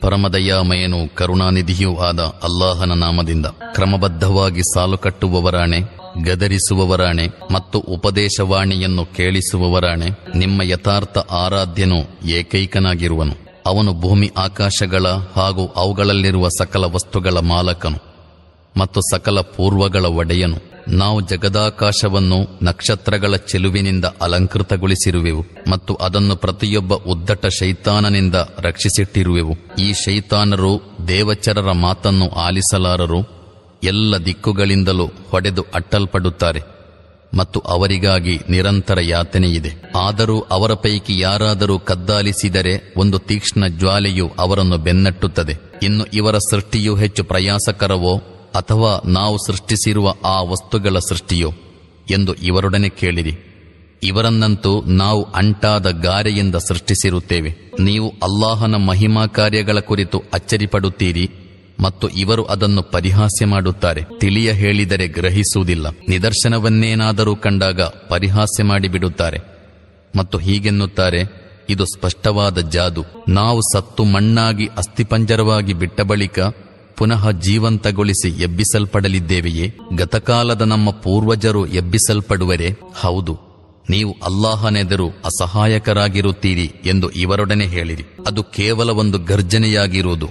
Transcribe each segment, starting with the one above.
ಪರಮದಯಾಮಯನು ಕರುಣಾನಿಧಿಯೂ ಆದ ಅಲ್ಲಾಹನ ನಾಮದಿಂದ ಕ್ರಮಬದ್ಧವಾಗಿ ಸಾಲು ಕಟ್ಟುವವರಾಣೆ, ಗದರಿಸುವವರಾಣೆ ಮತ್ತು ಉಪದೇಶವಾಣಿಯನ್ನು ಕೇಳಿಸುವವರಾಣೆ ನಿಮ್ಮ ಯಥಾರ್ಥ ಆರಾಧ್ಯನು ಏಕೈಕನಾಗಿರುವನು. ಅವನು ಭೂಮಿ ಆಕಾಶಗಳ ಹಾಗೂ ಅವುಗಳಲ್ಲಿರುವ ಸಕಲ ವಸ್ತುಗಳ ಮಾಲಕನು ಮತ್ತು ಸಕಲ ಪೂರ್ವಗಳ ಒಡೆಯನು. ನಾವು ಜಗದಾಕಾಶವನ್ನು ನಕ್ಷತ್ರಗಳ ಚೆಲುವಿನಿಂದ ಅಲಂಕೃತಗೊಳಿಸಿರುವೆವು ಮತ್ತು ಅದನ್ನು ಪ್ರತಿಯೊಬ್ಬ ಉದ್ದಟ ಶೈತಾನನಿಂದ ರಕ್ಷಿಸಿಟ್ಟಿರುವೆವು. ಈ ಶೈತಾನರು ದೇವಚರರ ಮಾತನ್ನು ಆಲಿಸಲಾರರು, ಎಲ್ಲ ದಿಕ್ಕುಗಳಿಂದಲೂ ಹೊಡೆದು ಅಟ್ಟಲ್ಪಡುತ್ತಾರೆ ಮತ್ತು ಅವರಿಗಾಗಿ ನಿರಂತರ ಯಾತನೆಯಿದೆ. ಆದರೂ ಅವರ ಪೈಕಿ ಯಾರಾದರೂ ಕದ್ದಾಲಿಸಿದರೆ ಒಂದು ತೀಕ್ಷ್ಣ ಜ್ವಾಲೆಯು ಅವರನ್ನು ಬೆನ್ನಟ್ಟುತ್ತದೆ. ಇನ್ನು ಇವರ ಸೃಷ್ಟಿಯು ಹೆಚ್ಚು ಪ್ರಯಾಸಕರವೋ ಅಥವಾ ನಾವು ಸೃಷ್ಟಿಸಿರುವ ಆ ವಸ್ತುಗಳ ಸೃಷ್ಟಿಯೋ ಎಂದು ಇವರೊಡನೆ ಕೇಳಿರಿ. ಇವರನ್ನಂತೂ ನಾವು ಅಂಟಾದ ಗಾರೆಯಿಂದ ಸೃಷ್ಟಿಸಿರುತ್ತೇವೆ. ನೀವು ಅಲ್ಲಾಹನ ಮಹಿಮಾ ಕಾರ್ಯಗಳ ಕುರಿತು ಅಚ್ಚರಿಪಡುತ್ತೀರಿ ಮತ್ತು ಇವರು ಅದನ್ನು ಪರಿಹಾಸ್ಯ ಮಾಡುತ್ತಾರೆ. ತಿಳಿಯ ಹೇಳಿದರೆ ಗ್ರಹಿಸುವುದಿಲ್ಲ. ನಿದರ್ಶನವನ್ನೇನಾದರೂ ಕಂಡಾಗ ಪರಿಹಾಸ್ಯ ಮಾಡಿಬಿಡುತ್ತಾರೆ. ಮತ್ತು ಹೀಗೆನ್ನುತ್ತಾರೆ, ಇದು ಸ್ಪಷ್ಟವಾದ ಜಾದು. ನಾವು ಸತ್ತು ಮಣ್ಣಾಗಿ ಅಸ್ಥಿಪಂಜರವಾಗಿ ಬಿಟ್ಟ ಬಳಿಕ ಪುನಃ ಜೀವಂತಗೊಳಿಸಿ ಎಬ್ಬಿಸಲ್ಪಡಲಿದ್ದೇವೆಯೇ? ಗತಕಾಲದ ನಮ್ಮ ಪೂರ್ವಜರು ಎಬ್ಬಿಸಲ್ಪಡುವರೆ? ಹೌದು. ನೀವು ಅಲ್ಲಾಹನೆದರು ಅಸಹಾಯಕರಾಗಿರುತ್ತೀರಿ ಎಂದು ಇವರೊಡನೆ ಹೇಳಿರಿ. ಅದು ಕೇವಲ ಒಂದು ಗರ್ಜನೆಯಾಗಿರುವುದು.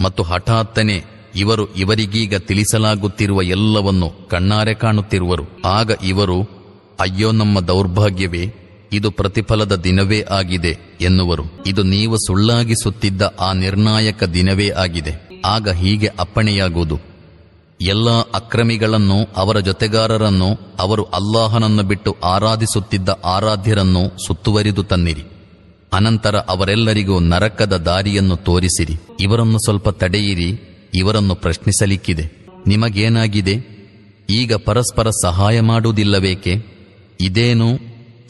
ಮತ್ತು ಹಠಾತ್ತನೆ ಇವರು ಇವರಿಗೀಗ ತಿಳಿಸಲಾಗುತ್ತಿರುವ ಎಲ್ಲವನ್ನು ಕಣ್ಣಾರೆ ಕಾಣುತ್ತಿರುವರು. ಆಗ ಇವರು, ಅಯ್ಯೋ ನಮ್ಮ ದೌರ್ಭಾಗ್ಯವೇ, ಇದು ಪ್ರತಿಫಲದ ದಿನವೇ ಆಗಿದೆ ಎನ್ನುವರು. ಇದು ನೀವು ಸುಳ್ಳಾಗಿಸುತ್ತಿದ್ದ ಆ ನಿರ್ಣಾಯಕ ದಿನವೇ ಆಗಿದೆ. ಆಗ ಹೀಗೆ ಅಪ್ಪಣೆಯಾಗುವುದು. ಎಲ್ಲ ಅಕ್ರಮಿಗಳನ್ನು, ಅವರ ಜೊತೆಗಾರರನ್ನು, ಅವರು ಅಲ್ಲಾಹನನ್ನು ಬಿಟ್ಟು ಆರಾಧಿಸುತ್ತಿದ್ದ ಆರಾಧ್ಯರನ್ನು ಸುತ್ತುವರಿದು ತನ್ನಿರಿ. ಅನಂತರ ಅವರೆಲ್ಲರಿಗೂ ನರಕದ ದಾರಿಯನ್ನು ತೋರಿಸಿರಿ. ಇವರನ್ನು ಸ್ವಲ್ಪ ತಡೆಯಿರಿ, ಇವರನ್ನು ಪ್ರಶ್ನಿಸಲಿಕ್ಕಿದೆ. ನಿಮಗೇನಾಗಿದೆ? ಈಗ ಪರಸ್ಪರ ಸಹಾಯ ಮಾಡುವುದಿಲ್ಲಬೇಕೆ ಇದೇನು?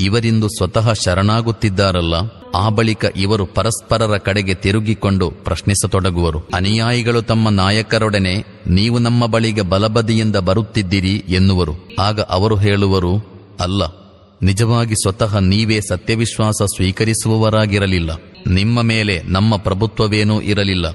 ಇವರಿಂದು ಸ್ವತಃ ಶರಣಾಗುತ್ತಿದ್ದಾರಲ್ಲ. ಆ ಬಳಿಕ ಇವರು ಪರಸ್ಪರರ ಕಡೆಗೆ ತಿರುಗಿಕೊಂಡು ಪ್ರಶ್ನಿಸತೊಡಗುವರು. ಅನುಯಾಯಿಗಳು ತಮ್ಮ ನಾಯಕರೊಡನೆ, ನೀವು ನಮ್ಮ ಬಳಿಗೆ ಬಲಬದಿಯಿಂದ ಬರುತ್ತಿದ್ದೀರಿ ಎನ್ನುವರು. ಆಗ ಅವರು ಹೇಳುವರು, ಅಲ್ಲ, ನಿಜವಾಗಿ ಸ್ವತಃ ನೀವೇ ಸತ್ಯವಿಶ್ವಾಸ ಸ್ವೀಕರಿಸುವವರಾಗಿರಲಿಲ್ಲ. ನಿಮ್ಮ ಮೇಲೆ ನಮ್ಮ ಪ್ರಭುತ್ವವೇನೂ ಇರಲಿಲ್ಲ.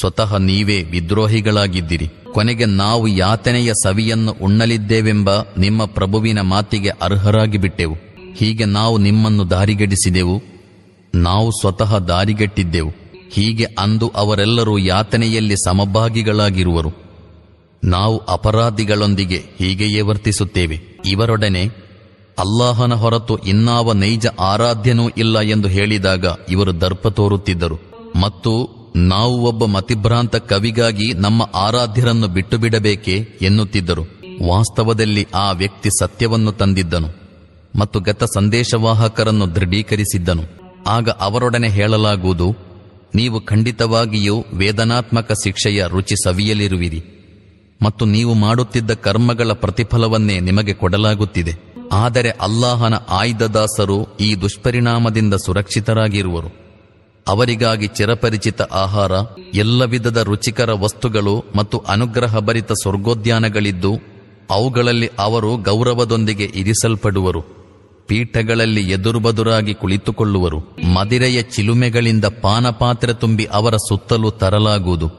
ಸ್ವತಃ ನೀವೇ ವಿದ್ರೋಹಿಗಳಾಗಿದ್ದಿರಿ. ಕೊನೆಗೆ ನಾವು ಯಾತನೆಯ ಸವಿಯನ್ನು ಉಣ್ಣಲಿದ್ದೇವೆಂಬ ನಿಮ್ಮ ಪ್ರಭುವಿನ ಮಾತಿಗೆ ಅರ್ಹರಾಗಿ ಬಿಟ್ಟೆವು ಹೀಗೆ ನಾವು ನಿಮ್ಮನ್ನು ದಾರಿಗೆಡಿಸಿದೆವು. ನಾವು ಸ್ವತಃ ದಾರಿಗೆಟ್ಟಿದ್ದೆವು. ಹೀಗೆ ಅಂದು ಅವರೆಲ್ಲರೂ ಯಾತನೆಯಲ್ಲಿ ಸಮಭಾಗಿಗಳಾಗಿರುವರು. ನಾವು ಅಪರಾಧಿಗಳೊಂದಿಗೆ ಹೀಗೆಯೇ ವರ್ತಿಸುತ್ತೇವೆ. ಇವರೊಡನೆ, ಅಲ್ಲಾಹನ ಹೊರತು ಇನ್ನಾವ ನೈಜ ಆರಾಧ್ಯನೂ ಇಲ್ಲ ಎಂದು ಹೇಳಿದಾಗ ಇವರು ದರ್ಪ ತೋರುತ್ತಿದ್ದರು. ಮತ್ತು ನಾವು ಒಬ್ಬ ಮತಿಭ್ರಾಂತ ಕವಿಗಾಗಿ ನಮ್ಮ ಆರಾಧ್ಯರನ್ನು ಬಿಟ್ಟು ಬಿಡಬೇಕೆ ಎನ್ನುತ್ತಿದ್ದರು. ವಾಸ್ತವದಲ್ಲಿ ಆ ವ್ಯಕ್ತಿ ಸತ್ಯವನ್ನು ತಂದಿದ್ದನು ಮತ್ತು ಗತ ಸಂದೇಶವಾಹಕರನ್ನು ದೃಢೀಕರಿಸಿದ್ದನು. ಆಗ ಅವರೊಡನೆ ಹೇಳಲಾಗುವುದು, ನೀವು ಖಂಡಿತವಾಗಿಯೂ ವೇದನಾತ್ಮಕ ಶಿಕ್ಷೆಯ ರುಚಿ ಸವಿಯಲಿರುವಿರಿ ಮತ್ತು ನೀವು ಮಾಡುತ್ತಿದ್ದ ಕರ್ಮಗಳ ಪ್ರತಿಫಲವನ್ನೇ ನಿಮಗೆ ಕೊಡಲಾಗುತ್ತಿದೆ. ಆದರೆ ಅಲ್ಲಾಹನ ಆಯ್ದದಾಸರು ಈ ದುಷ್ಪರಿಣಾಮದಿಂದ ಸುರಕ್ಷಿತರಾಗಿರುವರು. ಅವರಿಗಾಗಿ ಚಿರಪರಿಚಿತ ಆಹಾರ, ಎಲ್ಲ ವಿಧದ ರುಚಿಕರ ವಸ್ತುಗಳು ಮತ್ತು ಅನುಗ್ರಹಭರಿತ ಸ್ವರ್ಗೋದ್ಯಾನಗಳಿದ್ದು, ಅವುಗಳಲ್ಲಿ ಅವರು ಗೌರವದೊಂದಿಗೆ ಇರಿಸಲ್ಪಡುವರು. ಪೀಠಗಳಲ್ಲಿ ಎದುರುಬದುರಾಗಿ ಕುಳಿತುಕೊಳ್ಳುವರು. ಮದಿರೆಯ ಚಿಲುಮೆಗಳಿಂದ ಪಾನಪಾತ್ರೆ ತುಂಬಿ ಅವರ ಸುತ್ತಲೂ ತರಲಾಗುವುದು.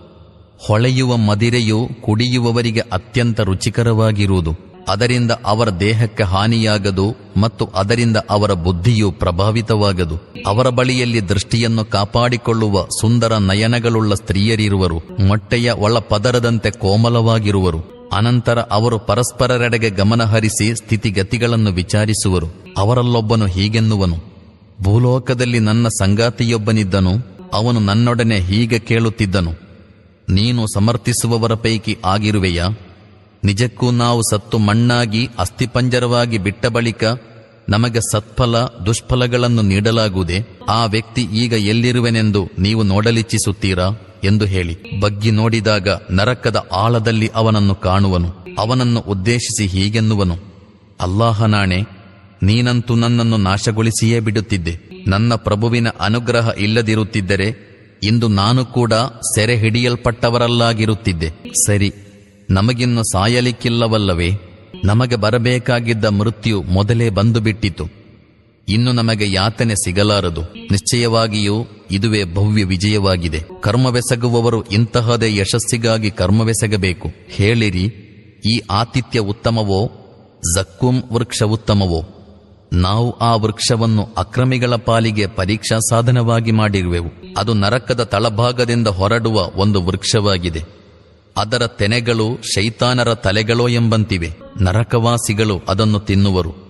ಹೊಳೆಯುವ ಮದಿರೆಯು ಕುಡಿಯುವವರಿಗೆ ಅತ್ಯಂತ ರುಚಿಕರವಾಗಿರುವುದು. ಅದರಿಂದ ಅವರ ದೇಹಕ್ಕೆ ಹಾನಿಯಾಗದು ಮತ್ತು ಅದರಿಂದ ಅವರ ಬುದ್ಧಿಯು ಪ್ರಭಾವಿತವಾಗದು. ಅವರ ಬಳಿಯಲ್ಲಿ ದೃಷ್ಟಿಯನ್ನು ಕಾಪಾಡಿಕೊಳ್ಳುವ ಸುಂದರ ನಯನಗಳುಳ್ಳ ಸ್ತ್ರೀಯರಿರುವರು. ಮೊಟ್ಟೆಯ ಒಳ ಪದರದಂತೆ ಕೋಮಲವಾಗಿರುವರು. ಅನಂತರ ಅವರು ಪರಸ್ಪರರೆಡೆಗೆ ಗಮನಹರಿಸಿ ಸ್ಥಿತಿಗತಿಗಳನ್ನು ವಿಚಾರಿಸುವರು. ಅವರಲ್ಲೊಬ್ಬನು ಹೀಗೆನ್ನುವನು. ಭೂಲೋಕದಲ್ಲಿ ನನ್ನ ಸಂಗಾತಿಯೊಬ್ಬನಿದ್ದನು, ಅವನು ನನ್ನೊಡನೆ ಹೀಗೆ ಕೇಳುತ್ತಿದ್ದನು. ನೀನು ಸಮರ್ಥಿಸುವವರ ಪೈಕಿ ಆಗಿರುವೆಯಾ. ನಿಜಕ್ಕೂ ನಾವು ಸತ್ತು ಮಣ್ಣಾಗಿ ಅಸ್ಥಿಪಂಜರವಾಗಿ ಬಿಟ್ಟ ಬಳಿಕ ನಮಗೆ ಸತ್ಫಲ, ದುಷ್ಫಲಗಳನ್ನು ನೀಡಲಾಗುವುದೇ. ಆ ವ್ಯಕ್ತಿ ಈಗ ಎಲ್ಲಿರುವೆನೆಂದು ನೀವು ನೋಡಲಿಚ್ಛಿಸುತ್ತೀರಾ ಎಂದು ಹೇಳಿ ಬಗ್ಗಿ ನೋಡಿದಾಗ ನರಕದ ಆಳದಲ್ಲಿ ಅವನನ್ನು ಕಾಣುವನು. ಅವನನ್ನು ಉದ್ದೇಶಿಸಿ ಹೀಗೆನ್ನುವನು. ಅಲ್ಲಾಹನಾಣೆ ನೀನಂತೂ ನನ್ನನ್ನು ನಾಶಗೊಳಿಸಿಯೇ ಬಿಡುತ್ತಿದ್ದೆ. ನನ್ನ ಪ್ರಭುವಿನ ಅನುಗ್ರಹ ಇಲ್ಲದಿರುತ್ತಿದ್ದರೆ ಇಂದು ನಾನು ಕೂಡ ಸೆರೆ ಹಿಡಿಯಲ್ಪಟ್ಟವರಲ್ಲಾಗಿರುತ್ತಿದ್ದೆ ಸರಿ, ನಮಗಿನ್ನು ಸಾಯಲಿಕ್ಕಿಲ್ಲವಲ್ಲವೇ? ನಮಗೆ ಬರಬೇಕಾಗಿದ್ದ ಮೃತ್ಯು ಮೊದಲೇ ಬಂದು ಬಿಟ್ಟಿತು ಇನ್ನು ನಮಗೆ ಯಾತನೆ ಸಿಗಲಾರದು. ನಿಶ್ಚಯವಾಗಿಯೂ ಇದುವೇ ಭವ್ಯ ವಿಜಯವಾಗಿದೆ. ಕರ್ಮವೆಸಗುವವರು ಇಂತಹದೇ ಯಶಸ್ಸಿಗಾಗಿ ಕರ್ಮವೆಸಗಬೇಕು. ಹೇಳಿರಿ, ಈ ಆತಿಥ್ಯ ಉತ್ತಮವೋ? ಜಕ್ಕುಂ ವೃಕ್ಷ ಉತ್ತಮವೋ? ನಾವು ಆ ವೃಕ್ಷವನ್ನು ಅಕ್ರಮಿಗಳ ಪಾಲಿಗೆ ಪರೀಕ್ಷಾ ಸಾಧನವಾಗಿ ಮಾಡಿರುವೆವು. ಅದು ನರಕದ ತಳಭಾಗದಿಂದ ಹೊರಡುವ ಒಂದು ವೃಕ್ಷವಾಗಿದೆ. ಅದರ ತೆನೆಗಳು ಶೈತಾನರ ತಲೆಗಳೋ ಎಂಬಂತಿವೆ. ನರಕವಾಸಿಗಳು ಅದನ್ನು ತಿನ್ನುವರು.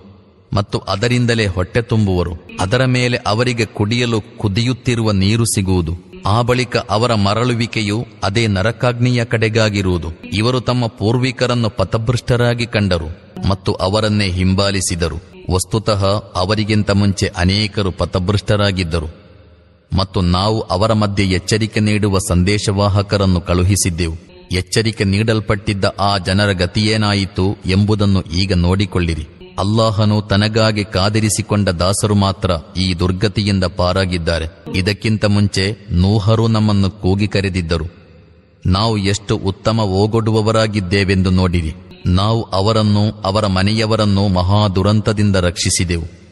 ಮತ್ತು ಅದರಿಂದಲೇ ಹೊಟ್ಟೆ ತುಂಬುವರು. ಅದರ ಮೇಲೆ ಅವರಿಗೆ ಕುಡಿಯಲು ಕುದಿಯುತ್ತಿರುವ ನೀರು ಸಿಗುವುದು. ಆ ಬಳಿಕ ಅವರ ಮರಳುವಿಕೆಯು ಅದೇ ನರಕಾಗ್ನಿಯ ಕಡೆಗಾಗಿರುವುದು. ಇವರು ತಮ್ಮ ಪೂರ್ವಿಕರನ್ನು ಪಥಭೃಷ್ಟರಾಗಿ ಕಂಡರು ಮತ್ತು ಅವರನ್ನೇ ಹಿಂಬಾಲಿಸಿದರು. ವಸ್ತುತಃ ಅವರಿಗಿಂತ ಮುಂಚೆ ಅನೇಕರು ಪಥಭೃಷ್ಟರಾಗಿದ್ದರು. ಮತ್ತು ನಾವು ಅವರ ಮಧ್ಯೆ ಎಚ್ಚರಿಕೆ ನೀಡುವ ಸಂದೇಶವಾಹಕರನ್ನು ಕಳುಹಿಸಿದ್ದೆವು. ಎಚ್ಚರಿಕೆ ನೀಡಲ್ಪಟ್ಟಿದ್ದ ಆ ಜನರ ಗತಿಯೇನಾಯಿತು ಎಂಬುದನ್ನು ಈಗ ನೋಡಿಕೊಳ್ಳಿರಿ. ಅಲ್ಲಾಹನು ತನಗಾಗಿ ಕಾದಿರಿಸಿಕೊಂಡ ದಾಸರು ಮಾತ್ರ ಈ ದುರ್ಗತಿಯಿಂದ ಪಾರಾಗಿದ್ದಾರೆ. ಇದಕ್ಕಿಂತ ಮುಂಚೆ ನೂಹರು ನಮ್ಮನ್ನು ಕೂಗಿ ಕರೆದಿದ್ದರು. ನಾವು ಎಷ್ಟು ಉತ್ತಮ ಓಗೊಡುವವರಾಗಿದ್ದೇವೆಂದು ನೋಡಿರಿ. ನಾವು ಅವರನ್ನು, ಅವರ ಮನೆಯವರನ್ನು ಮಹಾ ದುರಂತದಿಂದ ರಕ್ಷಿಸಿದೆವು.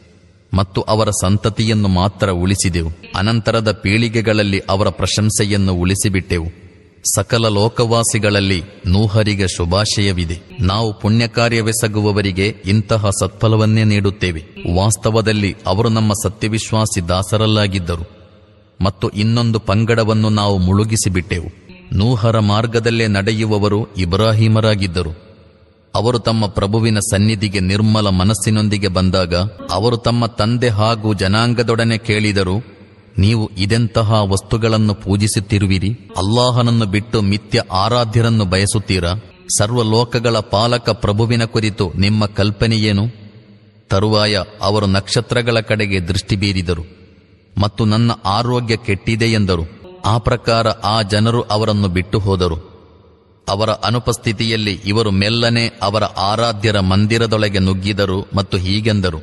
ಮತ್ತು ಅವರ ಸಂತತಿಯನ್ನು ಮಾತ್ರ ಉಳಿಸಿದೆವು. ಅನಂತರದ ಪೀಳಿಗೆಗಳಲ್ಲಿ ಅವರ ಪ್ರಶಂಸೆಯನ್ನು ಉಳಿಸಿಬಿಟ್ಟೆವು. ಸಕಲ ಲೋಕವಾಸಿಗಳಲ್ಲಿ ನೂಹರಿಗೆ ಶುಭಾಶಯವಿದೆ. ನಾವು ಪುಣ್ಯ ಕಾರ್ಯವೆಸಗುವವರಿಗೆ ಇಂತಹ ಸತ್ಫಲವನ್ನೇ ನೀಡುತ್ತೇವೆ. ವಾಸ್ತವದಲ್ಲಿ ಅವರು ನಮ್ಮ ಸತ್ಯವಿಶ್ವಾಸಿ ದಾಸರಲ್ಲಾಗಿದ್ದರು. ಮತ್ತು ಇನ್ನೊಂದು ಪಂಗಡವನ್ನು ನಾವು ಮುಳುಗಿಸಿಬಿಟ್ಟೆವು. ನೂಹರ ಮಾರ್ಗದಲ್ಲೇ ನಡೆಯುವವರು ಇಬ್ರಾಹಿಮರಾಗಿದ್ದರು. ಅವರು ತಮ್ಮ ಪ್ರಭುವಿನ ಸನ್ನಿಧಿಗೆ ನಿರ್ಮಲ ಮನಸ್ಸಿನೊಂದಿಗೆ ಬಂದಾಗ, ಅವರು ತಮ್ಮ ತಂದೆ ಹಾಗೂ ಜನಾಂಗದೊಡನೆ ಕೇಳಿದರು ನೀವು ಇದೆಂತಹ ವಸ್ತುಗಳನ್ನು ಪೂಜಿಸುತ್ತಿರುವಿರಿ? ಅಲ್ಲಾಹನನ್ನು ಬಿಟ್ಟು ಮಿಥ್ಯ ಆರಾಧ್ಯರನ್ನು ಬಯಸುತ್ತೀರಾ? ಸರ್ವಲೋಕಗಳ ಪಾಲಕ ಪ್ರಭುವಿನ ಕುರಿತು ನಿಮ್ಮ ಕಲ್ಪನೆಯೇನು? ತರುವಾಯ ಅವರು ನಕ್ಷತ್ರಗಳ ಕಡೆಗೆ ದೃಷ್ಟಿ ಬೀರಿದರು. ಮತ್ತು ನನ್ನ ಆರೋಗ್ಯ ಕೆಟ್ಟಿದೆ ಎಂದರು. ಆ ಪ್ರಕಾರ ಆ ಜನರು ಅವರನ್ನು ಬಿಟ್ಟು ಹೋದರು. ಅವರ ಅನುಪಸ್ಥಿತಿಯಲ್ಲಿ ಇವರು ಮೆಲ್ಲನೆ ಅವರ ಆರಾಧ್ಯರ ಮಂದಿರದೊಳಗೆ ನುಗ್ಗಿದರು ಮತ್ತು ಹೀಗೆಂದರು.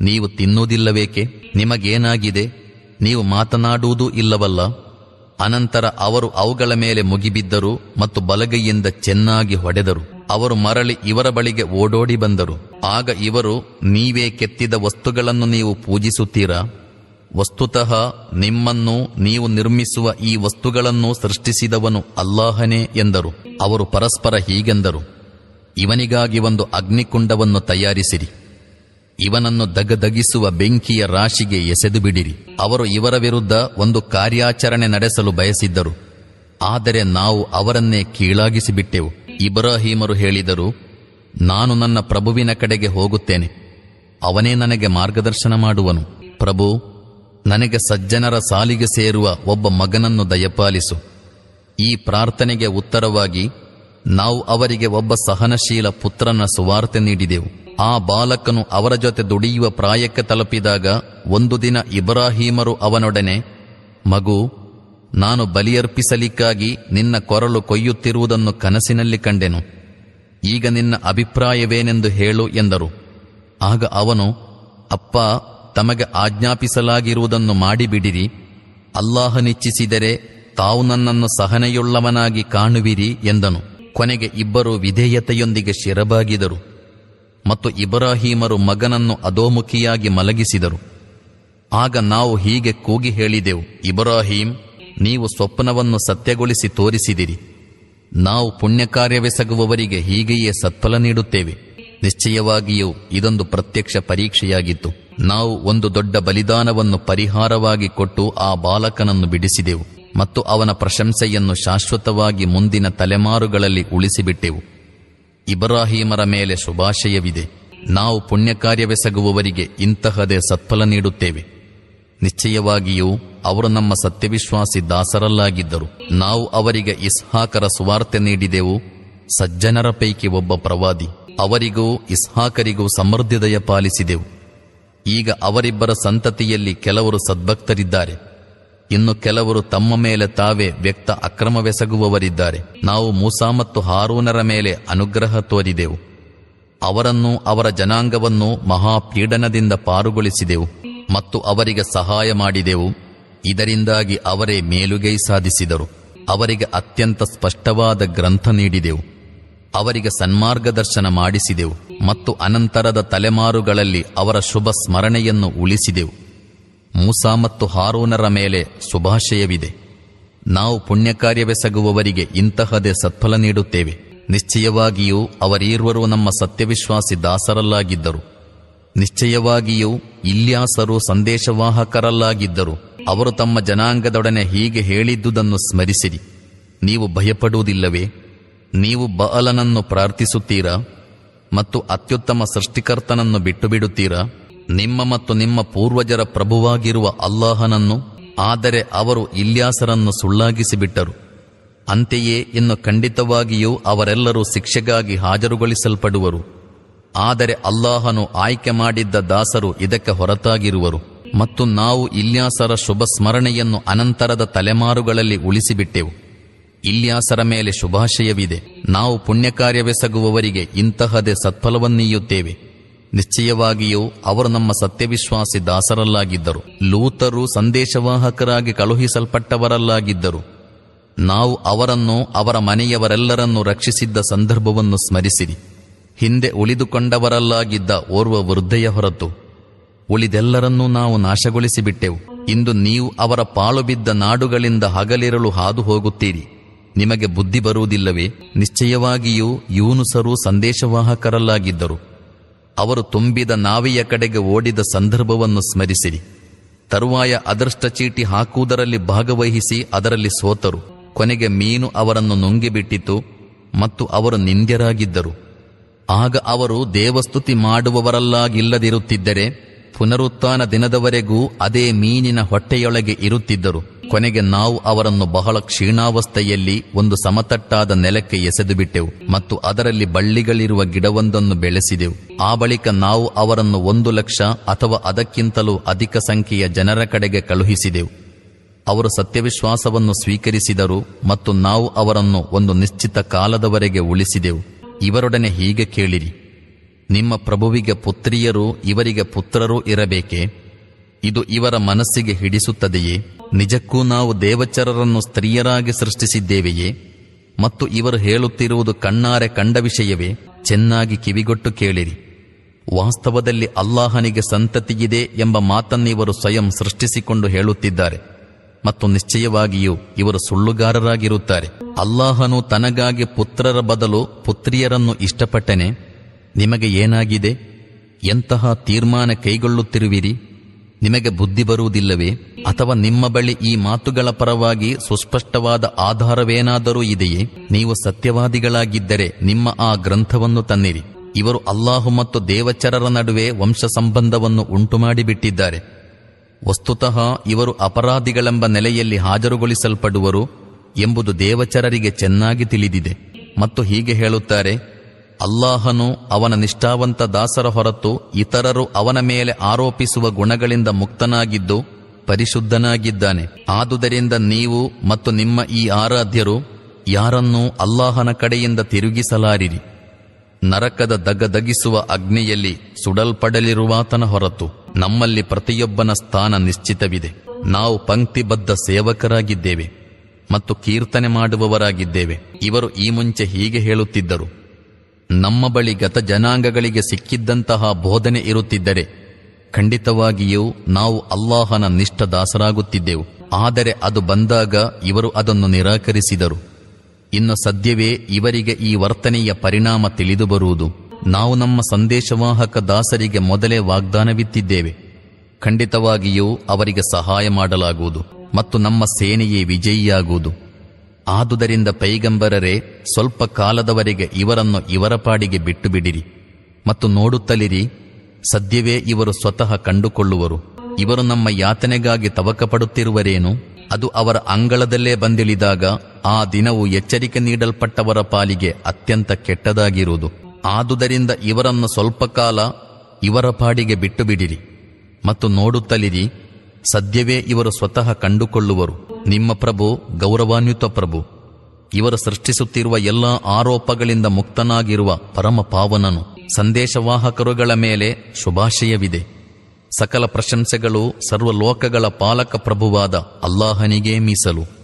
ನೀವು ತಿನ್ನುವುದಿಲ್ಲವೇಕೆ? ನಿಮಗೇನಾಗಿದೆ? ನೀವು ಮಾತನಾಡುವುದೂ ಇಲ್ಲವಲ್ಲ? ಅನಂತರ ಅವರು ಅವುಗಳ ಮೇಲೆ ಮುಗಿಬಿದ್ದರು ಮತ್ತು ಬಲಗೈಯಿಂದ ಚೆನ್ನಾಗಿ ಹೊಡೆದರು. ಅವರು ಮರಳಿ ಇವರ ಬಳಿಗೆ ಓಡೋಡಿ ಬಂದರು. ಆಗ ಇವರು, ನೀವೇ ಕೆತ್ತಿದ ವಸ್ತುಗಳನ್ನು ನೀವು ಪೂಜಿಸುತ್ತೀರಾ? ವಸ್ತುತಃ ನಿಮ್ಮನ್ನು ನೀವು ನಿರ್ಮಿಸುವ ಈ ವಸ್ತುಗಳನ್ನು ಸೃಷ್ಟಿಸಿದವನು ಅಲ್ಲಾಹನೇ ಎಂದರು. ಅವರು ಪರಸ್ಪರ ಹೀಗೆಂದರು. ಇವನಿಗಾಗಿ ಒಂದು ಅಗ್ನಿಕುಂಡವನ್ನು ತಯಾರಿಸಿರಿ. ಇವನನ್ನು ದಗದಗಿಸುವ ಬೆಂಕಿಯ ರಾಶಿಗೆ ಎಸೆದು ಬಿಡಿರಿ. ಅವರು ಇವರ ವಿರುದ್ಧ ಒಂದು ಕಾರ್ಯಾಚರಣೆ ನಡೆಸಲು ಬಯಸಿದ್ದರು. ಆದರೆ ನಾವು ಅವರನ್ನೇ ಕೀಳಾಗಿಸಿಬಿಟ್ಟೆವು. ಇಬ್ರಾಹೀಮರು ಹೇಳಿದರು, ನಾನು ನನ್ನ ಪ್ರಭುವಿನ ಕಡೆಗೆ ಹೋಗುತ್ತೇನೆ. ಅವನೇ ನನಗೆ ಮಾರ್ಗದರ್ಶನ ಮಾಡುವನು. ಪ್ರಭು, ನನಗೆ ಸಜ್ಜನರ ಸಾಲಿಗೆ ಸೇರುವ ಒಬ್ಬ ಮಗನನ್ನು ದಯಪಾಲಿಸು. ಈ ಪ್ರಾರ್ಥನೆಗೆ ಉತ್ತರವಾಗಿ, ನಾವು ಅವರಿಗೆ ಒಬ್ಬ ಸಹನಶೀಲ ಪುತ್ರನ ಸುವಾರ್ತೆ ನೀಡಿದೆವು. ಆ ಬಾಲಕನು ಅವರ ಜೊತೆ ದುಡಿಯುವ ಪ್ರಾಯಕ್ಕೆ ತಲುಪಿದಾಗ ಒಂದು ದಿನ ಇಬ್ರಾಹೀಮರು ಅವನೊಡನೆ, ಮಗು, ನಾನು ಬಲಿಯರ್ಪಿಸಲಿಕ್ಕಾಗಿ ನಿನ್ನ ಕೊರಲು ಕೊಯ್ಯುತ್ತಿರುವುದನ್ನು ಕನಸಿನಲ್ಲಿ ಕಂಡೆನು. ಈಗ ನಿನ್ನ ಅಭಿಪ್ರಾಯವೇನೆಂದು ಹೇಳು, ಎಂದರು. ಆಗ ಅವನು, ಅಪ್ಪ, ತಮಗೆ ಆಜ್ಞಾಪಿಸಲಾಗಿರುವುದನ್ನು ಮಾಡಿಬಿಡಿರಿ. ಅಲ್ಲಾಹನಿಚ್ಛಿಸಿದರೆ ತಾವು ನನ್ನನ್ನು ಸಹನೆಯುಳ್ಳವನಾಗಿ ಕಾಣುವಿರಿ, ಎಂದನು. ಕೊನೆಗೆ ಇಬ್ಬರು ವಿಧೇಯತೆಯೊಂದಿಗೆ ಶಿರಬಾಗಿದರು. ಮತ್ತು ಇಬ್ರಾಹೀಮರು ಮಗನನ್ನು ಅಧೋಮುಖಿಯಾಗಿ ಮಲಗಿಸಿದರು. ಆಗ ನಾವು ಹೀಗೆ ಕೂಗಿ ಹೇಳಿದೆವು, ಇಬ್ರಾಹೀಂ, ನೀವು ಸ್ವಪ್ನವನ್ನು ಸತ್ಯಗೊಳಿಸಿ ತೋರಿಸಿದಿರಿ. ನಾವು ಪುಣ್ಯ ಕಾರ್ಯವೆಸಗುವವರಿಗೆ ಹೀಗೆಯೇ ಸತ್ಫಲ ನೀಡುತ್ತೇವೆ. ನಿಶ್ಚಯವಾಗಿಯೂ ಇದೊಂದು ಪ್ರತ್ಯಕ್ಷ ಪರೀಕ್ಷೆಯಾಗಿತ್ತು. ನಾವು ಒಂದು ದೊಡ್ಡ ಬಲಿದಾನವನ್ನು ಪರಿಹಾರವಾಗಿ ಕೊಟ್ಟು ಆ ಬಾಲಕನನ್ನು ಬಿಡಿಸಿದೆವು ಮತ್ತು ಅವನ ಪ್ರಶಂಸೆಯನ್ನು ಶಾಶ್ವತವಾಗಿ ಮುಂದಿನ ತಲೆಮಾರುಗಳಲ್ಲಿ ಉಳಿಸಿಬಿಟ್ಟೆವು. ಇಬ್ರಾಹೀಮರ ಮೇಲೆ ಶುಭಾಶಯವಿದೆ. ನಾವು ಪುಣ್ಯ ಕಾರ್ಯವೆಸಗುವವರಿಗೆ ಇಂತಹದೇ ಸತ್ಫಲ ನೀಡುತ್ತೇವೆ. ನಿಶ್ಚಯವಾಗಿಯೂ ಅವರು ನಮ್ಮ ಸತ್ಯವಿಶ್ವಾಸಿ ದಾಸರಲ್ಲಾಗಿದ್ದರು. ನಾವು ಅವರಿಗೆ ಇಸ್ಹಾಕರ ಸುವಾರ್ತೆ ನೀಡಿದೆವು. ಸಜ್ಜನರ ಪೈಕಿ ಒಬ್ಬ ಪ್ರವಾದಿ. ಅವರಿಗೂ ಇಸ್ಹಾಕರಿಗೂ ಸಮೃದ್ಧಿದಯ ಪಾಲಿಸಿದೆವು. ಈಗ ಅವರಿಬ್ಬರ ಸಂತತಿಯಲ್ಲಿ ಕೆಲವರು ಸದ್ಭಕ್ತರಿದ್ದಾರೆ. ಇನ್ನು ಕೆಲವರು ತಮ್ಮ ಮೇಲೆ ತಾವೇ ವ್ಯಕ್ತ ಅಕ್ರಮವೆಸಗುವವರಿದ್ದಾರೆ. ನಾವು ಮೂಸಾ ಮತ್ತು ಹಾರೂನರ ಮೇಲೆ ಅನುಗ್ರಹ ತೋರಿದೆವು. ಅವರನ್ನು ಅವರ ಜನಾಂಗವನ್ನು ಮಹಾಪೀಡನದಿಂದ ಪಾರುಗೊಳಿಸಿದೆವು ಮತ್ತು ಅವರಿಗೆ ಸಹಾಯ ಮಾಡಿದೆವು. ಇದರಿಂದಾಗಿ ಅವರೇ ಮೇಲುಗೈ ಸಾಧಿಸಿದರು. ಅವರಿಗೆ ಅತ್ಯಂತ ಸ್ಪಷ್ಟವಾದ ಗ್ರಂಥ ನೀಡಿದೆವು. ಅವರಿಗೆ ಸನ್ಮಾರ್ಗದರ್ಶನ ಮಾಡಿಸಿದೆವು ಮತ್ತು ಅನಂತರದ ತಲೆಮಾರುಗಳಲ್ಲಿ ಅವರ ಶುಭ ಸ್ಮರಣೆಯನ್ನು ಉಳಿಸಿದೆವು. ಮೂಸಾ ಮತ್ತು ಹಾರೋನರ ಮೇಲೆ ಶುಭಾಶಯವಿದೆ. ನಾವು ಪುಣ್ಯಕಾರ್ಯವೆಸಗುವವರಿಗೆ ಇಂತಹದೇ ಸತ್ಫಲ ನೀಡುತ್ತೇವೆ. ನಿಶ್ಚಯವಾಗಿಯೂ ಅವರೀರ್ವರು ನಮ್ಮ ಸತ್ಯವಿಶ್ವಾಸಿ ದಾಸರಲ್ಲಾಗಿದ್ದರು. ನಿಶ್ಚಯವಾಗಿಯೂ ಇಲ್ಯಾಸರು ಸಂದೇಶವಾಹಕರಲ್ಲಾಗಿದ್ದರು. ಅವರು ತಮ್ಮ ಜನಾಂಗದೊಡನೆ ಹೀಗೆ ಹೇಳಿದ್ದುದನ್ನು ಸ್ಮರಿಸಿರಿ. ನೀವು ಭಯಪಡುವುದಿಲ್ಲವೇ? ನೀವು ಬಅಲನನ್ನು ಪ್ರಾರ್ಥಿಸುತ್ತೀರಾ? ಮತ್ತು ಅತ್ಯುತ್ತಮ ಸೃಷ್ಟಿಕರ್ತನನ್ನು ಬಿಟ್ಟು ಬಿಡುತ್ತೀರಾ ನಿಮ್ಮ ಮತ್ತು ನಿಮ್ಮ ಪೂರ್ವಜರ ಪ್ರಭುವಾಗಿರುವ ಅಲ್ಲಾಹನನ್ನು, ಆದರೆ ಅವರು ಇಲ್ಯಾಸರನ್ನು ಸುಳ್ಳಾಗಿಸಿಬಿಟ್ಟರು. ಅಂತೆಯೇ ಇನ್ನು ಖಂಡಿತವಾಗಿಯೂ ಅವರೆಲ್ಲರೂ ಶಿಕ್ಷೆಗಾಗಿ ಹಾಜರುಗೊಳಿಸಲ್ಪಡುವರು. ಆದರೆ ಅಲ್ಲಾಹನು ಆಯ್ಕೆ ಮಾಡಿದ್ದ ದಾಸರು ಇದಕ್ಕೆ ಹೊರತಾಗಿರುವರು. ಮತ್ತು ನಾವು ಇಲ್ಯಾಸರ ಶುಭ ಸ್ಮರಣೆಯನ್ನು ಅನಂತರದ ತಲೆಮಾರುಗಳಲ್ಲಿ ಉಳಿಸಿಬಿಟ್ಟೆವು. ಇಲ್ಯಾಸರ ಮೇಲೆ ಶುಭಾಶಯವಿದೆ. ನಾವು ಪುಣ್ಯ ಕಾರ್ಯವೆಸಗುವವರಿಗೆ ಇಂತಹದೇ ಸತ್ಫಲವನ್ನೀಯುತ್ತೇವೆ. ನಿಶ್ಚಯವಾಗಿಯೂ ಅವರು ನಮ್ಮ ಸತ್ಯವಿಶ್ವಾಸಿ ದಾಸರಲ್ಲಾಗಿದ್ದರು. ಲೂತರು ಸಂದೇಶವಾಹಕರಾಗಿ ಕಳುಹಿಸಲ್ಪಟ್ಟವರಲ್ಲಾಗಿದ್ದರು. ನಾವು ಅವರನ್ನು ಅವರ ಮನೆಯವರೆಲ್ಲರನ್ನೂ ರಕ್ಷಿಸಿದ್ದ ಸಂದರ್ಭವನ್ನು ಸ್ಮರಿಸಿರಿ. ಹಿಂದೆ ಉಳಿದುಕೊಂಡವರಲ್ಲಾಗಿದ್ದ ಓರ್ವ ವೃದ್ಧೆಯ ಹೊರತು ಉಳಿದೆಲ್ಲರನ್ನೂ ನಾವು ನಾಶಗೊಳಿಸಿಬಿಟ್ಟೆವು. ಇಂದು ನೀವು ಅವರ ಪಾಳು ಬಿದ್ದ ನಾಡುಗಳಿಂದ ಹಗಲಿರಲು ಹಾದು ಹೋಗುತ್ತೀರಿ ನಿಮಗೆ ಬುದ್ಧಿ ಬರುವುದಿಲ್ಲವೇ? ನಿಶ್ಚಯವಾಗಿಯೂ ಯೂನುಸರು ಸಂದೇಶವಾಹಕರಲ್ಲಾಗಿದ್ದರು. ಅವರು ತುಂಬಿದ ನಾವಿಯ ಕಡೆಗೆ ಓಡಿದ ಸಂದರ್ಭವನ್ನು ಸ್ಮರಿಸಿರಿ. ತರುವಾಯ ಅದೃಷ್ಟ ಚೀಟಿ ಹಾಕುವುದರಲ್ಲಿ ಭಾಗವಹಿಸಿ ಅದರಲ್ಲಿ ಸೋತರು. ಕೊನೆಗೆ ಮೀನು ಅವರನ್ನು ನುಂಗಿಬಿಟ್ಟಿತು ಮತ್ತು ಅವರು ನಿಂದ್ಯರಾಗಿದ್ದರು. ಆಗ ಅವರು ದೇವಸ್ತುತಿ ಮಾಡುವವರಲ್ಲಾಗಿಲ್ಲದಿರುತ್ತಿದ್ದರೆ ಪುನರುತ್ಥಾನ ದಿನದವರೆಗೂ ಅದೇ ಮೀನಿನ ಹೊಟ್ಟೆಯೊಳಗೆ ಇರುತ್ತಿದ್ದರು. ಕೊನೆಗೆ ನಾವು ಅವರನ್ನು ಬಹಳ ಕ್ಷೀಣಾವಸ್ಥೆಯಲ್ಲಿ ಒಂದು ಸಮತಟ್ಟಾದ ನೆಲಕ್ಕೆ ಎಸೆದು ಬಿಟ್ಟೆವು ಮತ್ತು ಅದರಲ್ಲಿ ಬಳ್ಳಿಗಳಿರುವ ಗಿಡವೊಂದನ್ನು ಬೆಳೆಸಿದೆವು. ಆ ಬಳಿಕ ನಾವು ಅವರನ್ನು ಒಂದು ಲಕ್ಷ ಅಥವಾ ಅದಕ್ಕಿಂತಲೂ ಅಧಿಕ ಸಂಖ್ಯೆಯ ಜನರ ಕಡೆಗೆ ಕಳುಹಿಸಿದೆವು. ಅವರು ಸತ್ಯವಿಶ್ವಾಸವನ್ನು ಸ್ವೀಕರಿಸಿದರು ಮತ್ತು ನಾವು ಅವರನ್ನು ಒಂದು ನಿಶ್ಚಿತ ಕಾಲದವರೆಗೆ ಉಳಿಸಿದೆವು. ಇವರೊಡನೆ ಹೀಗೆ ಕೇಳಿರಿ. ನಿಮ್ಮ ಪ್ರಭುವಿಗೆ ಪುತ್ರಿಯರು, ಇವರಿಗೆ ಪುತ್ರರೂ ಇರಬೇಕೆ? ಇದು ಇವರ ಮನಸ್ಸಿಗೆ ಹಿಡಿಸುತ್ತದೆಯೇ? ನಿಜಕ್ಕೂ ನಾವು ದೇವಚರರನ್ನು ಸ್ತ್ರೀಯರಾಗಿ ಸೃಷ್ಟಿಸಿದ್ದೇವೆಯೇ? ಮತ್ತು ಇವರು ಹೇಳುತ್ತಿರುವುದು ಕಣ್ಣಾರೆ ಕಂಡ ವಿಷಯವೇ? ಚೆನ್ನಾಗಿ ಕಿವಿಗೊಟ್ಟು ಕೇಳಿರಿ. ವಾಸ್ತವದಲ್ಲಿ ಅಲ್ಲಾಹನಿಗೆ ಸಂತತಿಯಿದೆ ಎಂಬ ಮಾತನ್ನಿವರು ಸ್ವಯಂ ಸೃಷ್ಟಿಸಿಕೊಂಡು ಹೇಳುತ್ತಿದ್ದಾರೆ. ಮತ್ತು ನಿಶ್ಚಯವಾಗಿಯೂ ಇವರು ಸುಳ್ಳುಗಾರರಾಗಿರುತ್ತಾರೆ. ಅಲ್ಲಾಹನು ತನಗಾಗಿ ಪುತ್ರರ ಬದಲು ಪುತ್ರಿಯರನ್ನು ಇಷ್ಟಪಟ್ಟನೆ? ನಿಮಗೆ ಏನಾಗಿದೆ? ಎಂತಹ ತೀರ್ಮಾನ ಕೈಗೊಳ್ಳುತ್ತಿರುವಿರಿ? ನಿಮಗೆ ಬುದ್ಧಿ ಬರುವುದಿಲ್ಲವೇ? ಅಥವಾ ನಿಮ್ಮ ಬಳಿ ಈ ಮಾತುಗಳ ಪರವಾಗಿ ಸುಸ್ಪಷ್ಟವಾದ ಆಧಾರವೇನಾದರೂ ಇದೆಯೇ? ನೀವು ಸತ್ಯವಾದಿಗಳಾಗಿದ್ದರೆ ನಿಮ್ಮ ಆ ಗ್ರಂಥವನ್ನು ತನ್ನಿರಿ. ಇವರು ಅಲ್ಲಾಹು ಮತ್ತು ದೇವಚರರ ನಡುವೆ ವಂಶ ಸಂಬಂಧವನ್ನು ಉಂಟುಮಾಡಿಬಿಟ್ಟಿದ್ದಾರೆ. ವಸ್ತುತಃ ಇವರು ಅಪರಾಧಿಗಳೆಂಬ ನೆಲೆಯಲ್ಲಿ ಹಾಜರುಗೊಳಿಸಲ್ಪಡುವರು ಎಂಬುದು ದೇವಚರರಿಗೆ ಚೆನ್ನಾಗಿ ತಿಳಿದಿದೆ. ಮತ್ತು ಹೀಗೆ ಹೇಳುತ್ತಾರೆ ಅಲ್ಲಾಹನು ಅವನ ನಿಷ್ಠಾವಂತ ದಾಸರ ಹೊರತು ಇತರರು ಅವನ ಮೇಲೆ ಆರೋಪಿಸುವ ಗುಣಗಳಿಂದ ಮುಕ್ತನಾಗಿದ್ದು ಪರಿಶುದ್ಧನಾಗಿದ್ದಾನೆ. ಆದುದರಿಂದ ನೀವು ಮತ್ತು ನಿಮ್ಮ ಈ ಆರಾಧ್ಯರು ಯಾರನ್ನೂ ಅಲ್ಲಾಹನ ಕಡೆಯಿಂದ ತಿರುಗಿಸಲಾರಿರಿ. ನರಕದ ದಗದಗಿಸುವ ಅಗ್ನಿಯಲ್ಲಿ ಸುಡಲ್ಪಡಲಿರುವಾತನ ಹೊರತು ನಮ್ಮಲ್ಲಿ ಪ್ರತಿಯೊಬ್ಬನ ಸ್ಥಾನ ನಿಶ್ಚಿತವಿದೆ. ನಾವು ಪಂಕ್ತಿಬದ್ಧ ಸೇವಕರಾಗಿದ್ದೇವೆ ಮತ್ತು ಕೀರ್ತನೆ ಮಾಡುವವರಾಗಿದ್ದೇವೆ. ಇವರು ಈ ಮುಂಚೆ ಹೀಗೆ ಹೇಳುತ್ತಿದ್ದರು. ನಮ್ಮ ಬಳಿ ಗತ ಜನಾಂಗಗಳಿಗೆ ಸಿಕ್ಕಿದ್ದಂತಹ ಬೋಧನೆ ಇರುತ್ತಿದ್ದರೆ, ಖಂಡಿತವಾಗಿಯೂ ನಾವು ಅಲ್ಲಾಹನ ನಿಷ್ಠ ದಾಸರಾಗುತ್ತಿದ್ದೆವು ಆದರೆ ಅದು ಬಂದಾಗ ಇವರು ಅದನ್ನು ನಿರಾಕರಿಸಿದರು. ಇನ್ನು ಸದ್ಯವೇ ಇವರಿಗೆ ಈ ವರ್ತನೆಯ ಪರಿಣಾಮ ತಿಳಿದು ಬರುವುದು ನಾವು ನಮ್ಮ ಸಂದೇಶವಾಹಕ ದಾಸರಿಗೆ ಮೊದಲೇ ವಾಗ್ದಾನವಿತ್ತಿದ್ದೇವೆ. ಖಂಡಿತವಾಗಿಯೂ ಅವರಿಗೆ ಸಹಾಯ ಮಾಡಲಾಗುವುದು ಮತ್ತು ನಮ್ಮ ಸೇನೆಯೇ ವಿಜಯಿಯಾಗುವುದು. ಆದುದರಿಂದ ಪೈಗಂಬರರೇ, ಸ್ವಲ್ಪ ಕಾಲದವರೆಗೆ ಇವರನ್ನು ಇವರ ಪಾಡಿಗೆ ಬಿಟ್ಟು ಬಿಡಿರಿ ಮತ್ತು ನೋಡುತ್ತಲಿರಿ, ಸದ್ಯವೇ ಇವರು ಸ್ವತಃ ಕಂಡುಕೊಳ್ಳುವರು. ಇವರು ನಮ್ಮ ಯಾತನೆಗಾಗಿ ತವಕಪಡುತ್ತಿರುವರೇನು? ಅದು ಅವರ ಅಂಗಳದಲ್ಲೇ ಬಂದಿಳಿದಾಗ ಆ ದಿನವು ಎಚ್ಚರಿಕೆ ನೀಡಲ್ಪಟ್ಟವರ ಪಾಲಿಗೆ ಅತ್ಯಂತ ಕೆಟ್ಟದಾಗಿರುವುದು. ಆದುದರಿಂದ ಇವರನ್ನು ಸ್ವಲ್ಪ ಕಾಲ ಇವರ ಪಾಡಿಗೆ ಬಿಟ್ಟು ಮತ್ತು ನೋಡುತ್ತಲಿರಿ ಸದ್ಯವೇ ಇವರು ಸ್ವತಃ ಕಂಡುಕೊಳ್ಳುವರು. ನಿಮ್ಮ ಪ್ರಭು ಗೌರವಾನ್ವಿತ ಪ್ರಭು. ಇವರು ಸೃಷ್ಟಿಸುತ್ತಿರುವ ಎಲ್ಲ ಆರೋಪಗಳಿಂದ ಮುಕ್ತನಾಗಿರುವ ಪರಮ ಪಾವನನು ಸಂದೇಶವಾಹಕರುಗಳ ಮೇಲೆ ಶುಭಾಶಯವಿದೆ. ಸಕಲ ಪ್ರಶಂಸೆಗಳು ಸರ್ವಲೋಕಗಳ ಪಾಲಕ ಪ್ರಭುವಾದ ಅಲ್ಲಾಹನಿಗೇ ಮೀಸಲು.